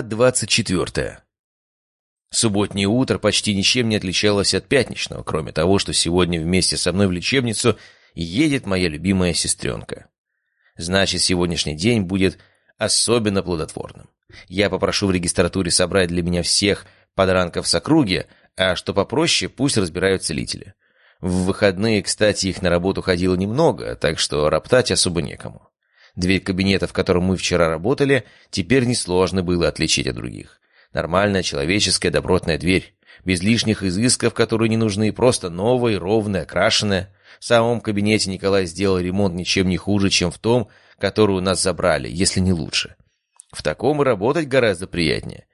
Двадцать четвертая. Субботнее утро почти ничем не отличалось от пятничного, кроме того, что сегодня вместе со мной в лечебницу едет моя любимая сестренка. Значит, сегодняшний день будет особенно плодотворным. Я попрошу в регистратуре собрать для меня всех подранков с округи, а что попроще, пусть разбирают целители. В выходные, кстати, их на работу ходило немного, так что роптать особо некому. Дверь кабинета, в котором мы вчера работали, теперь несложно было отличить от других. Нормальная человеческая добротная дверь, без лишних изысков, которые не нужны, просто новая, ровная, окрашенная. В самом кабинете Николай сделал ремонт ничем не хуже, чем в том, который у нас забрали, если не лучше. В таком и работать гораздо приятнее.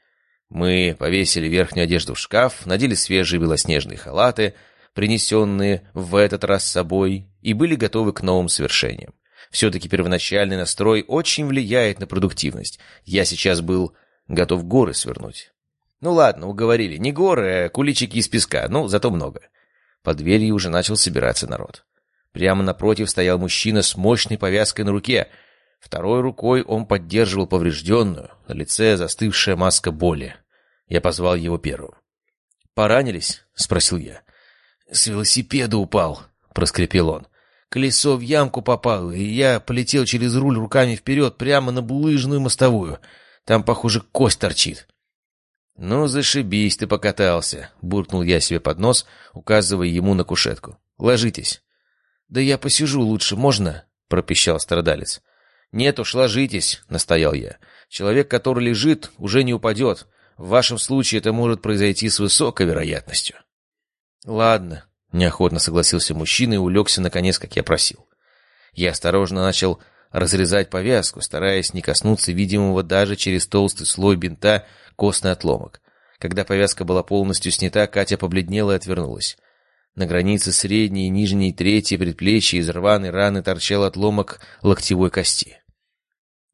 Мы повесили верхнюю одежду в шкаф, надели свежие белоснежные халаты, принесенные в этот раз с собой, и были готовы к новым свершениям. Все-таки первоначальный настрой очень влияет на продуктивность. Я сейчас был готов горы свернуть. Ну ладно, уговорили. Не горы, а куличики из песка, ну, зато много. Под дверью уже начал собираться народ. Прямо напротив стоял мужчина с мощной повязкой на руке. Второй рукой он поддерживал поврежденную, на лице застывшая маска боли. Я позвал его первым. «Поранились?» — спросил я. «С велосипеда упал», — проскрипел он. Колесо в ямку попало, и я полетел через руль руками вперед прямо на булыжную мостовую. Там, похоже, кость торчит. «Ну, зашибись ты покатался», — буркнул я себе под нос, указывая ему на кушетку. «Ложитесь». «Да я посижу лучше, можно?» — пропищал страдалец. «Нет уж, ложитесь», — настоял я. «Человек, который лежит, уже не упадет. В вашем случае это может произойти с высокой вероятностью». «Ладно», Неохотно согласился мужчина и улегся, наконец, как я просил. Я осторожно начал разрезать повязку, стараясь не коснуться видимого даже через толстый слой бинта костный отломок. Когда повязка была полностью снята, Катя побледнела и отвернулась. На границе средней и нижней трети предплечья из рваной раны торчал отломок локтевой кости.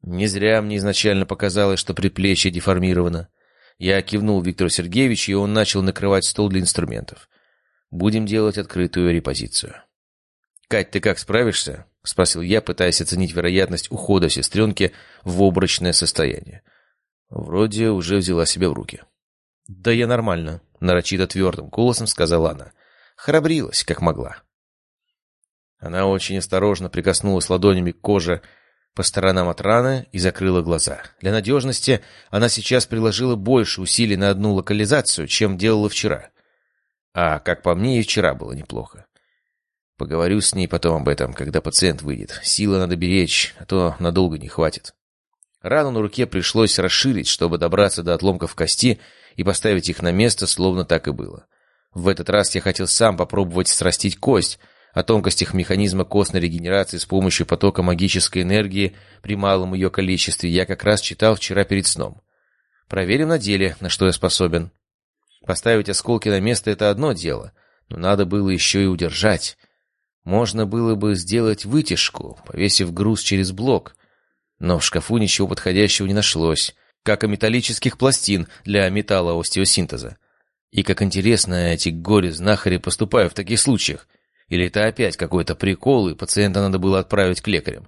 Не зря мне изначально показалось, что предплечье деформировано. Я кивнул Виктору Сергеевичу, и он начал накрывать стол для инструментов. Будем делать открытую репозицию. «Кать, ты как, справишься?» — спросил я, пытаясь оценить вероятность ухода сестренки в обрачное состояние. Вроде уже взяла себя в руки. «Да я нормально», — нарочито твердым голосом сказала она. Храбрилась, как могла. Она очень осторожно прикоснулась ладонями к коже по сторонам от раны и закрыла глаза. Для надежности она сейчас приложила больше усилий на одну локализацию, чем делала вчера. А, как по мне, и вчера было неплохо. Поговорю с ней потом об этом, когда пациент выйдет. Силы надо беречь, а то надолго не хватит. Рану на руке пришлось расширить, чтобы добраться до отломков кости и поставить их на место, словно так и было. В этот раз я хотел сам попробовать срастить кость, о тонкостях механизма костной регенерации с помощью потока магической энергии при малом ее количестве я как раз читал вчера перед сном. Проверим на деле, на что я способен. Поставить осколки на место — это одно дело, но надо было еще и удержать. Можно было бы сделать вытяжку, повесив груз через блок, но в шкафу ничего подходящего не нашлось, как и металлических пластин для металлоостеосинтеза. И как интересно эти горе-знахари поступают в таких случаях. Или это опять какой-то прикол, и пациента надо было отправить к лекарям.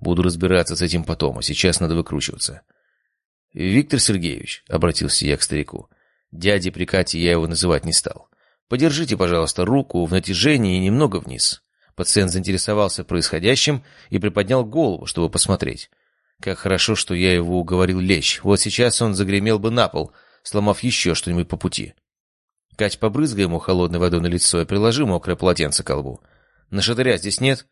Буду разбираться с этим потом, а сейчас надо выкручиваться. «Виктор Сергеевич», — обратился я к старику, Дяди при Кате я его называть не стал. Подержите, пожалуйста, руку в натяжении и немного вниз. Пациент заинтересовался происходящим и приподнял голову, чтобы посмотреть. Как хорошо, что я его уговорил лечь. Вот сейчас он загремел бы на пол, сломав еще что-нибудь по пути. Кать, побрызгай ему холодной водой на лицо и приложи мокрое полотенце к колбу. На шатыря здесь нет?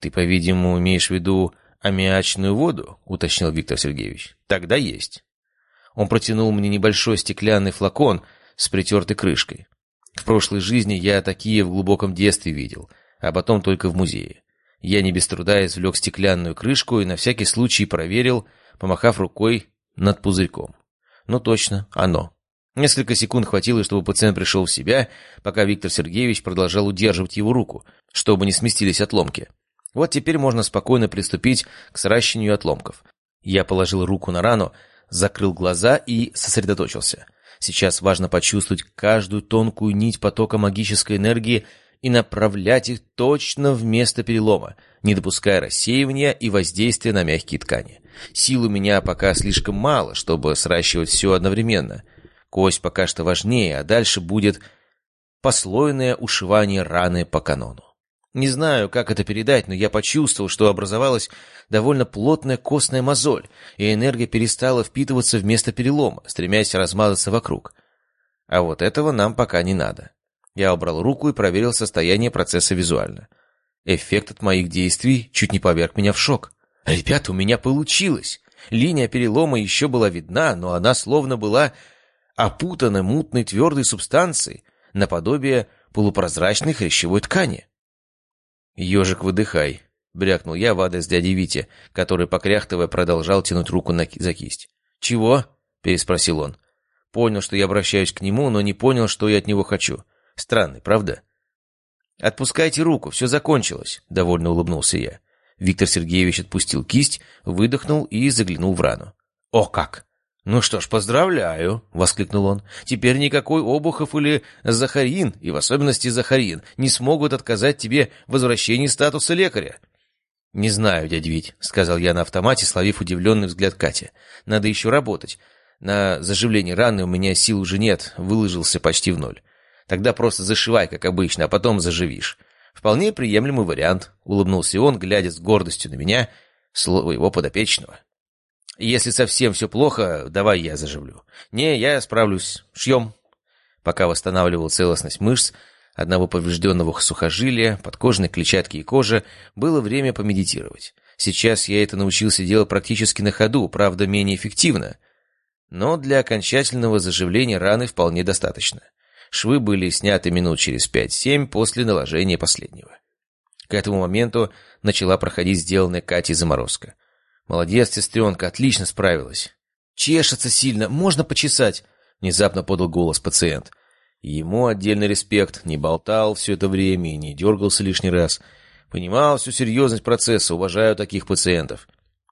Ты, по-видимому, имеешь в виду аммиачную воду, уточнил Виктор Сергеевич. Тогда есть. Он протянул мне небольшой стеклянный флакон с притертой крышкой. В прошлой жизни я такие в глубоком детстве видел, а потом только в музее. Я не без труда извлек стеклянную крышку и на всякий случай проверил, помахав рукой над пузырьком. Ну точно, оно. Несколько секунд хватило, чтобы пациент пришел в себя, пока Виктор Сергеевич продолжал удерживать его руку, чтобы не сместились отломки. Вот теперь можно спокойно приступить к сращиванию отломков. Я положил руку на рану, закрыл глаза и сосредоточился. Сейчас важно почувствовать каждую тонкую нить потока магической энергии и направлять их точно в место перелома, не допуская рассеивания и воздействия на мягкие ткани. Сил у меня пока слишком мало, чтобы сращивать все одновременно. Кость пока что важнее, а дальше будет послойное ушивание раны по канону. Не знаю, как это передать, но я почувствовал, что образовалась довольно плотная костная мозоль, и энергия перестала впитываться вместо перелома, стремясь размазаться вокруг. А вот этого нам пока не надо. Я убрал руку и проверил состояние процесса визуально. Эффект от моих действий чуть не поверг меня в шок. «Ребята, у меня получилось!» Линия перелома еще была видна, но она словно была опутана мутной твердой субстанцией, наподобие полупрозрачной хрящевой ткани. «Ежик, выдыхай», — брякнул я в адрес дяди Вити, который, покряхтывая, продолжал тянуть руку на... за кисть. «Чего?» — переспросил он. Понял, что я обращаюсь к нему, но не понял, что я от него хочу. Странный, правда? «Отпускайте руку, все закончилось», — довольно улыбнулся я. Виктор Сергеевич отпустил кисть, выдохнул и заглянул в рану. «О как! «Ну что ж, поздравляю!» — воскликнул он. «Теперь никакой Обухов или Захарин, и в особенности Захарин, не смогут отказать тебе в возвращении статуса лекаря». «Не знаю, дядь Вить», — сказал я на автомате, словив удивленный взгляд Кати. «Надо еще работать. На заживление раны у меня сил уже нет, выложился почти в ноль. Тогда просто зашивай, как обычно, а потом заживишь. Вполне приемлемый вариант», — улыбнулся он, глядя с гордостью на меня, слово его подопечного. Если совсем все плохо, давай я заживлю. Не, я справлюсь. Шьем. Пока восстанавливал целостность мышц, одного поврежденного сухожилия, подкожной клетчатки и кожи, было время помедитировать. Сейчас я это научился делать практически на ходу, правда, менее эффективно. Но для окончательного заживления раны вполне достаточно. Швы были сняты минут через 5-7 после наложения последнего. К этому моменту начала проходить сделанная Катей заморозка. «Молодец, сестренка, отлично справилась». «Чешется сильно, можно почесать?» Внезапно подал голос пациент. Ему отдельный респект, не болтал все это время и не дергался лишний раз. Понимал всю серьезность процесса, уважаю таких пациентов.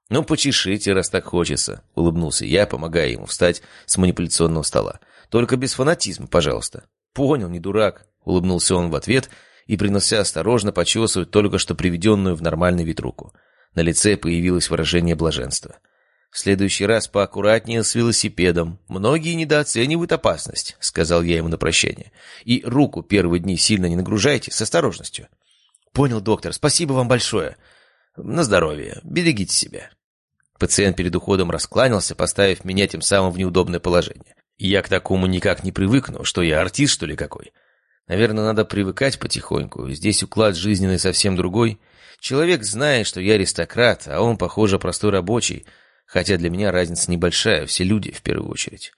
«Ну, почешите, раз так хочется», — улыбнулся я, помогая ему встать с манипуляционного стола. «Только без фанатизма, пожалуйста». «Понял, не дурак», — улыбнулся он в ответ и принялся осторожно почесывать только что приведенную в нормальный вид руку. На лице появилось выражение блаженства. «В следующий раз поаккуратнее с велосипедом. Многие недооценивают опасность», — сказал я ему на прощание. «И руку первые дни сильно не нагружайте, с осторожностью». «Понял, доктор. Спасибо вам большое. На здоровье. Берегите себя». Пациент перед уходом раскланялся, поставив меня тем самым в неудобное положение. Я к такому никак не привыкну, что я артист, что ли, какой. Наверное, надо привыкать потихоньку. Здесь уклад жизненный совсем другой. Человек знает, что я аристократ, а он, похоже, простой рабочий, хотя для меня разница небольшая, все люди в первую очередь.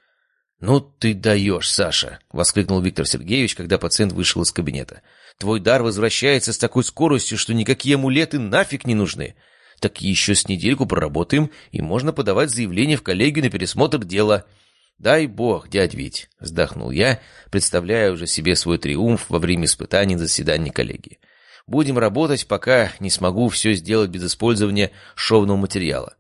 «Ну ты даешь, Саша!» — воскликнул Виктор Сергеевич, когда пациент вышел из кабинета. «Твой дар возвращается с такой скоростью, что никакие амулеты нафиг не нужны. Так еще с недельку проработаем, и можно подавать заявление в коллегию на пересмотр дела». «Дай бог, дядь Вить!» — вздохнул я, представляя уже себе свой триумф во время испытаний заседания коллегии. Будем работать, пока не смогу все сделать без использования шовного материала.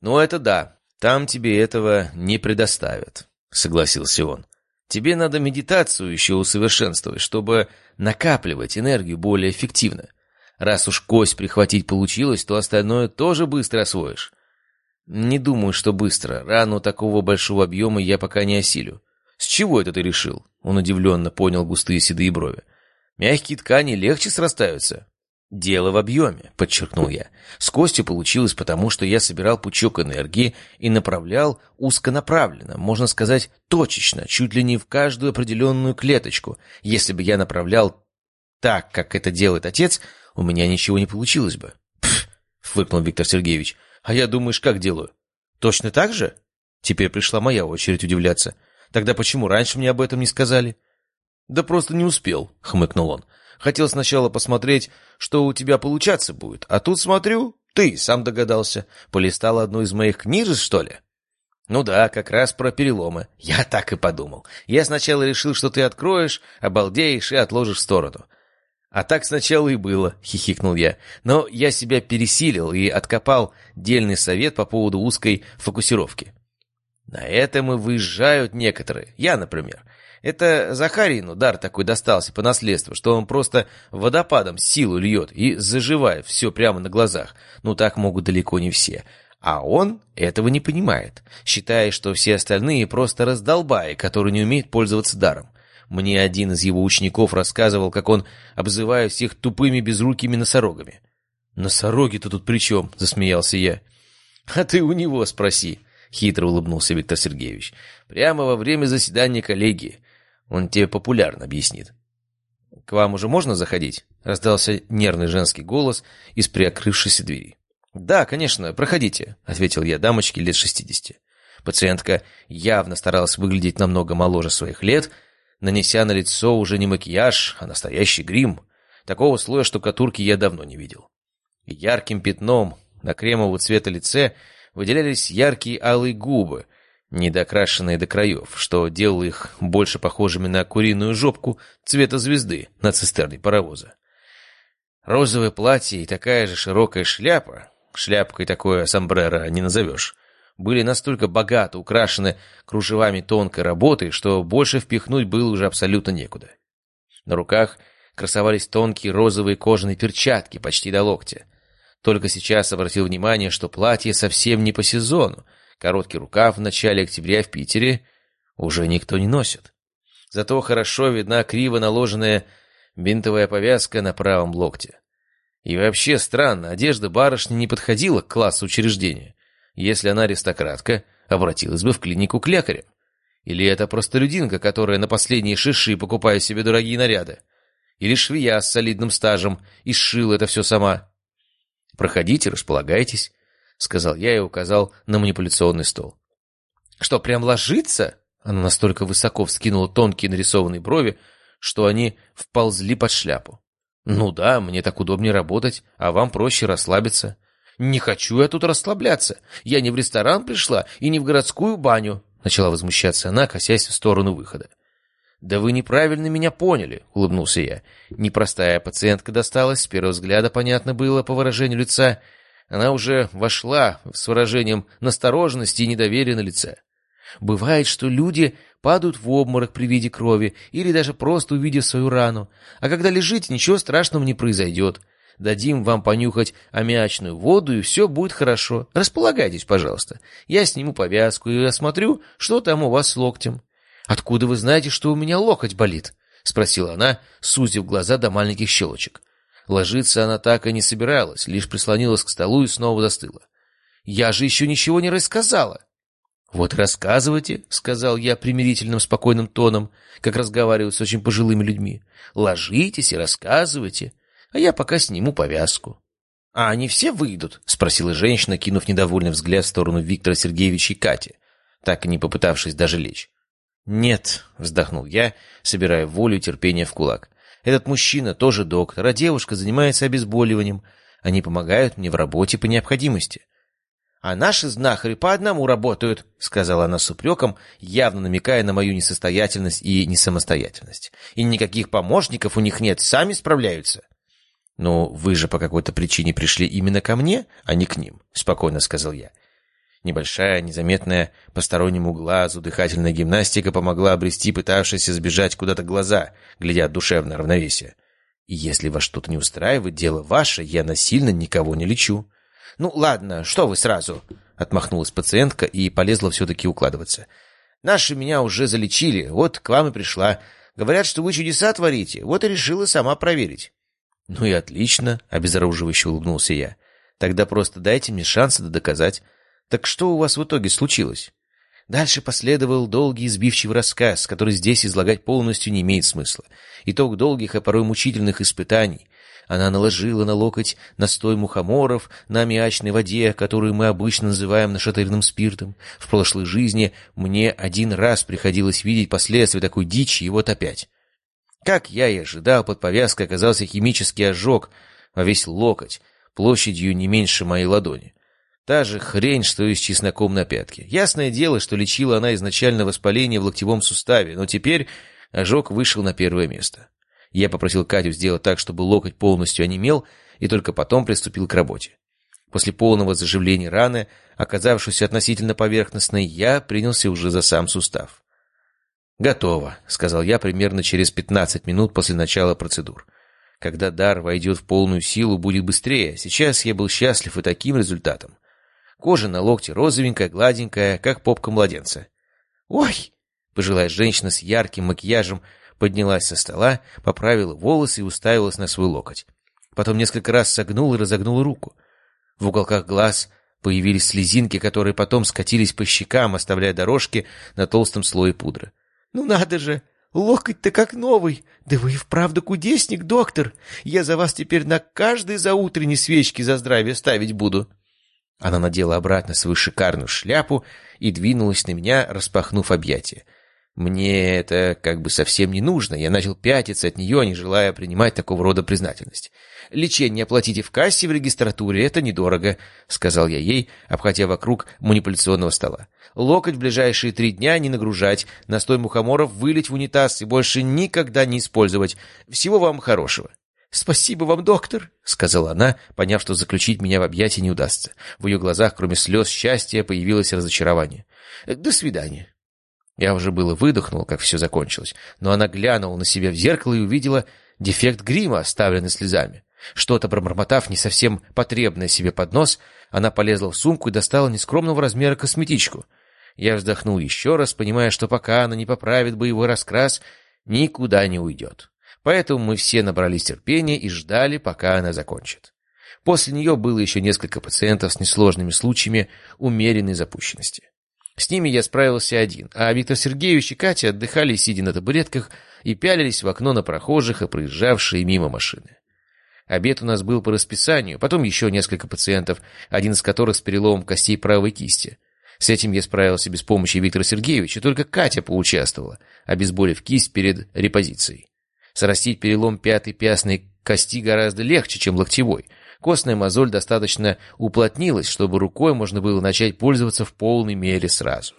Ну, это да, там тебе этого не предоставят, согласился он. Тебе надо медитацию еще усовершенствовать, чтобы накапливать энергию более эффективно. Раз уж кость прихватить получилось, то остальное тоже быстро освоишь. Не думаю, что быстро. Рану такого большого объема я пока не осилю. С чего это ты решил? Он удивленно понял густые седые брови. Мягкие ткани легче срастаются. «Дело в объеме», — подчеркнул я. «С костью получилось потому, что я собирал пучок энергии и направлял узконаправленно, можно сказать, точечно, чуть ли не в каждую определенную клеточку. Если бы я направлял так, как это делает отец, у меня ничего не получилось бы». «Пф», — фыркнул Виктор Сергеевич. «А я, думаешь, как делаю?» «Точно так же?» Теперь пришла моя очередь удивляться. «Тогда почему раньше мне об этом не сказали?» «Да просто не успел», — хмыкнул он. «Хотел сначала посмотреть, что у тебя получаться будет, а тут смотрю, ты сам догадался. Полистал одну из моих книжек, что ли?» «Ну да, как раз про переломы. Я так и подумал. Я сначала решил, что ты откроешь, обалдеешь и отложишь в сторону. «А так сначала и было», — хихикнул я. «Но я себя пересилил и откопал дельный совет по поводу узкой фокусировки. На этом и выезжают некоторые. Я, например. Это Захарину дар такой достался по наследству, что он просто водопадом силу льет и заживает все прямо на глазах. Ну, так могут далеко не все. А он этого не понимает, считая, что все остальные просто раздолбаи, которые не умеют пользоваться даром. Мне один из его учеников рассказывал, как он обзывает всех тупыми безрукими носорогами. «Носороги-то тут при чем?» — засмеялся я. «А ты у него спроси», — хитро улыбнулся Виктор Сергеевич. «Прямо во время заседания коллегии. Он тебе популярно объяснит». «К вам уже можно заходить?» — раздался нервный женский голос из приоткрывшейся двери. «Да, конечно, проходите», — ответил я дамочке лет шестидесяти. Пациентка явно старалась выглядеть намного моложе своих лет, нанеся на лицо уже не макияж, а настоящий грим. Такого слоя штукатурки я давно не видел. Ярким пятном на кремового цвета лице выделялись яркие алые губы, недокрашенные до краев, что делало их больше похожими на куриную жопку цвета звезды на цистерне паровоза. Розовое платье и такая же широкая шляпа, шляпкой такое сомбреро не назовешь, были настолько богато украшены кружевами тонкой работы, что больше впихнуть было уже абсолютно некуда. На руках красовались тонкие розовые кожаные перчатки почти до локтя. Только сейчас обратил внимание, что платье совсем не по сезону. Короткий рукав в начале октября в Питере уже никто не носит. Зато хорошо видна криво наложенная бинтовая повязка на правом локте. И вообще странно, одежда барышни не подходила к классу учреждения. Если она аристократка, обратилась бы в клинику к лекарям. Или это простолюдинка, которая на последние шиши покупает себе дорогие наряды. Или швея с солидным стажем и сшила это все сама. «Проходите, располагайтесь», — сказал я и указал на манипуляционный стол. «Что, прям ложится?» Она настолько высоко вскинула тонкие нарисованные брови, что они вползли под шляпу. «Ну да, мне так удобнее работать, а вам проще расслабиться». «Не хочу я тут расслабляться. Я не в ресторан пришла и не в городскую баню», — начала возмущаться она, косясь в сторону выхода. «Да вы неправильно меня поняли», — улыбнулся я. Непростая пациентка досталась, с первого взгляда понятно было по выражению лица. Она уже вошла с выражением настороженности и недоверия на лице. Бывает, что люди падают в обморок при виде крови или даже просто увидев свою рану, а когда лежите, ничего страшного не произойдет. Дадим вам понюхать аммиачную воду, и все будет хорошо. Располагайтесь, пожалуйста. Я сниму повязку и осмотрю, что там у вас с локтем. «Откуда вы знаете, что у меня локоть болит?» — спросила она, сузив глаза до маленьких щелочек. Ложиться она так и не собиралась, лишь прислонилась к столу и снова застыла. «Я же еще ничего не рассказала!» «Вот рассказывайте», — сказал я примирительным спокойным тоном, как разговариваю с очень пожилыми людьми. «Ложитесь и рассказывайте, а я пока сниму повязку». «А они все выйдут?» — спросила женщина, кинув недовольный взгляд в сторону Виктора Сергеевича и Кати, так и не попытавшись даже лечь. «Нет», — вздохнул я, собирая волю и терпение в кулак. «Этот мужчина тоже доктор, а девушка занимается обезболиванием. Они помогают мне в работе по необходимости». «А наши знахари по одному работают», — сказала она с упреком, явно намекая на мою несостоятельность и несамостоятельность. «И никаких помощников у них нет, сами справляются». «Ну, вы же по какой-то причине пришли именно ко мне, а не к ним», — спокойно сказал я. Небольшая, незаметная постороннему глазу дыхательная гимнастика помогла обрести пытавшиеся сбежать куда-то глаза, глядя душевное равновесие. И если вас что-то не устраивает, дело ваше, я насильно никого не лечу. «Ну, ладно, что вы сразу?» — отмахнулась пациентка и полезла все-таки укладываться. «Наши меня уже залечили, вот к вам и пришла. Говорят, что вы чудеса творите, вот и решила сама проверить». «Ну и отлично», — обезоруживающе улыбнулся я. «Тогда просто дайте мне шанс это доказать». «Так что у вас в итоге случилось?» Дальше последовал долгий избивчивый рассказ, который здесь излагать полностью не имеет смысла. Итог долгих, а порой мучительных испытаний. Она наложила на локоть настой мухоморов на аммиачной воде, которую мы обычно называем нашатырным спиртом. В прошлой жизни мне один раз приходилось видеть последствия такой дичи, и вот опять. Как я и ожидал, под повязкой оказался химический ожог, а весь локоть, площадью не меньше моей ладони. Та же хрень, что и с чесноком на пятке. Ясное дело, что лечила она изначально воспаление в локтевом суставе, но теперь ожог вышел на первое место. Я попросил Катю сделать так, чтобы локоть полностью онемел, и только потом приступил к работе. После полного заживления раны, оказавшейся относительно поверхностной, я принялся уже за сам сустав. «Готово», — сказал я примерно через 15 минут после начала процедур. Когда дар войдет в полную силу, будет быстрее. Сейчас я был счастлив и таким результатом. Кожа на локте розовенькая, гладенькая, как попка младенца. «Ой!» — пожилая женщина с ярким макияжем поднялась со стола, поправила волосы и уставилась на свой локоть. Потом несколько раз согнула и разогнула руку. В уголках глаз появились слезинки, которые потом скатились по щекам, оставляя дорожки на толстом слое пудры. «Ну надо же! Локоть-то как новый! Да вы и вправду кудесник, доктор! Я за вас теперь на каждой заутренней свечки за здравие ставить буду!» Она надела обратно свою шикарную шляпу и двинулась на меня, распахнув объятия. Мне это как бы совсем не нужно, я начал пятиться от нее, не желая принимать такого рода признательность. «Лечение оплатите в кассе в регистратуре, это недорого», — сказал я ей, обходя вокруг манипуляционного стола. «Локоть в ближайшие три дня не нагружать, настой мухоморов вылить в унитаз и больше никогда не использовать. Всего вам хорошего». «Спасибо вам, доктор», — сказала она, поняв, что заключить меня в объятия не удастся. В ее глазах, кроме слез счастья, появилось разочарование. «До свидания». Я уже было выдохнул, как все закончилось, но она глянула на себя в зеркало и увидела дефект грима, оставленный слезами. Что-то пробормотав не совсем потребное себе под нос, она полезла в сумку и достала нескромного размера косметичку. Я вздохнул еще раз, понимая, что пока она не поправит боевой раскрас, никуда не уйдет. Поэтому мы все набрались терпения и ждали, пока она закончит. После нее было еще несколько пациентов с несложными случаями умеренной запущенности. С ними я справился один, а Виктор Сергеевич и Катя отдыхали, сидя на табуретках, и пялились в окно на прохожих и проезжавшие мимо машины. Обед у нас был по расписанию, потом еще несколько пациентов, один из которых с переломом костей правой кисти. С этим я справился без помощи Виктора Сергеевича, только Катя поучаствовала, обезболив кисть перед репозицией. Срастить перелом пятой пястной кости гораздо легче, чем локтевой. Костная мозоль достаточно уплотнилась, чтобы рукой можно было начать пользоваться в полной мере сразу.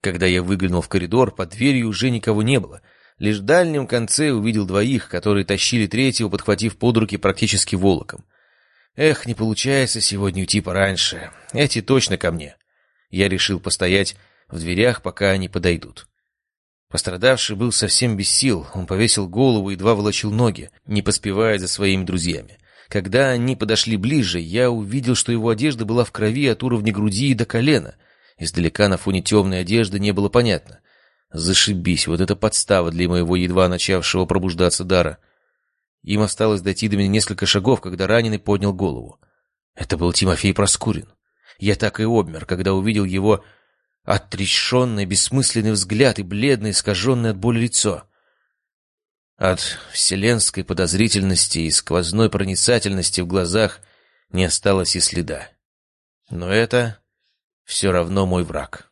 Когда я выглянул в коридор, под дверью уже никого не было. Лишь в дальнем конце увидел двоих, которые тащили третьего, подхватив под руки практически волоком. Эх, не получается сегодня уйти пораньше. Эти точно ко мне. Я решил постоять в дверях, пока они подойдут. Пострадавший был совсем без сил, он повесил голову и едва волочил ноги, не поспевая за своими друзьями. Когда они подошли ближе, я увидел, что его одежда была в крови от уровня груди и до колена. Издалека на фоне темной одежды не было понятно. Зашибись, вот это подстава для моего едва начавшего пробуждаться дара. Им осталось дойти до меня несколько шагов, когда раненый поднял голову. Это был Тимофей Проскурин. Я так и обмер, когда увидел его Отрешенный, бессмысленный взгляд и бледное, искаженное от боли лицо. От вселенской подозрительности и сквозной проницательности в глазах не осталось и следа. Но это все равно мой враг.